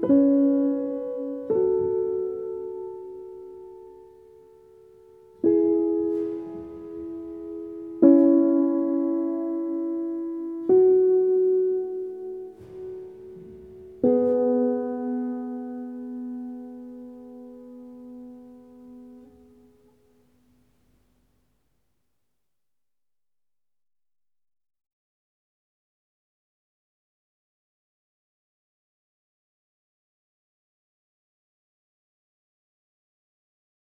Música